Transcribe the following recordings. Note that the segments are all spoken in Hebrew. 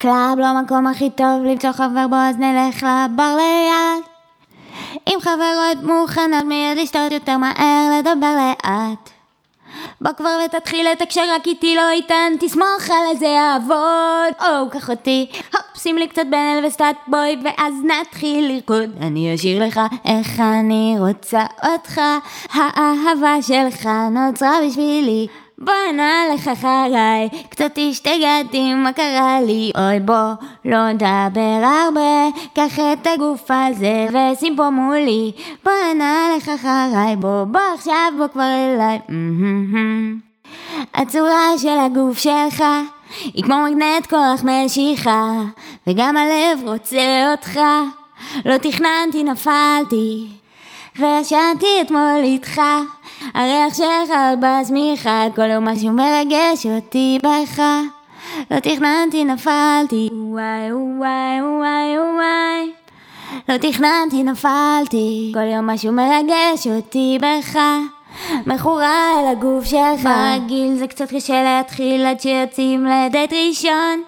club לא המקום הכי טוב למצוא חבר בו אז נלך לבר ליד עם חברות מוכנות מיד לשתות יותר מהר לדבר לאט. בוא כבר ותתחיל לתקשר רק איתי לא איתן תסמוך עליי זה יעבוד או קח אותי הופ שים לי קצת בן אל וסטאט בוא ואז נתחיל לרקוד. אני אשאיר לך איך אני רוצה אותך האהבה שלך נוצרה בשבילי בוא נלך אחריי, קצת השתגעתי מה קרה לי? אוי בוא לא נדבר הרבה, קח את הגוף הזה ושים פה מולי. בוא נלך אחריי, בוא בוא עכשיו בוא כבר אליי. הצורה של הגוף שלך היא כמו מגנט כוח משיכה וגם הלב רוצה אותך. לא תכננתי נפלתי וישנתי אתמול איתך הריח שלך בשמיכה, כל יום משהו מרגש אותי בך. לא תכננתי נפלתי, וואי וואי וואי וואי. לא תכננתי נפלתי, כל יום משהו מרגש אותי בך. מכורה אל הגוף שלך, בגיל זה קצת קשה להתחיל עד שיוצאים לדייט ראשון.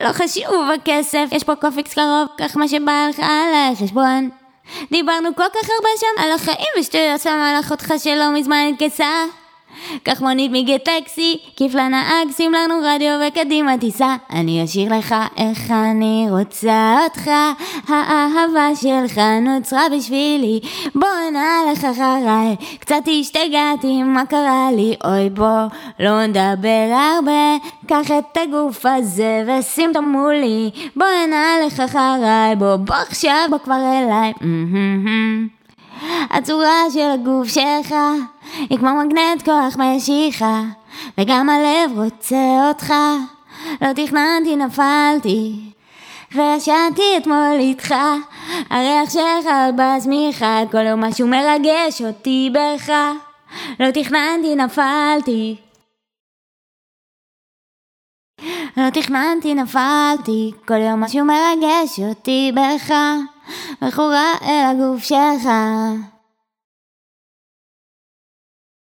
לא חשוב הכסף, יש פה קופיקס קרוב, קח מה שבא לך על החשבון. דיברנו כל כך הרבה שם על החיים ושטויות שמה לך אותך שלא מזמן התגייסה קח מונית מגט טקסי, כיף לנהג, שים לנו רדיו וקדימה תיסע. אני אשאיר לך איך אני רוצה אותך. האהבה שלך נוצרה בשבילי. בוא נלך אחריי. קצת השתגעתי מה קרה לי? אוי בוא לא נדבר הרבה. קח את הגוף הזה ושים אותו מולי. בוא נלך אחריי. בוא בוא עכשיו בוא כבר אליי. הצורה של הגוף שלך היא כמו מגנט כוח משיכה וגם הלב רוצה אותך. לא תכננתי נפלתי וישנתי אתמול איתך. הריח שלך עוד בשמיכה כל יום משהו מרגש אותי בך. לא תכננתי נפלתי. לא תכננתי נפלתי כל יום משהו מרגש אותי בך. מכורה אל הגוף שלך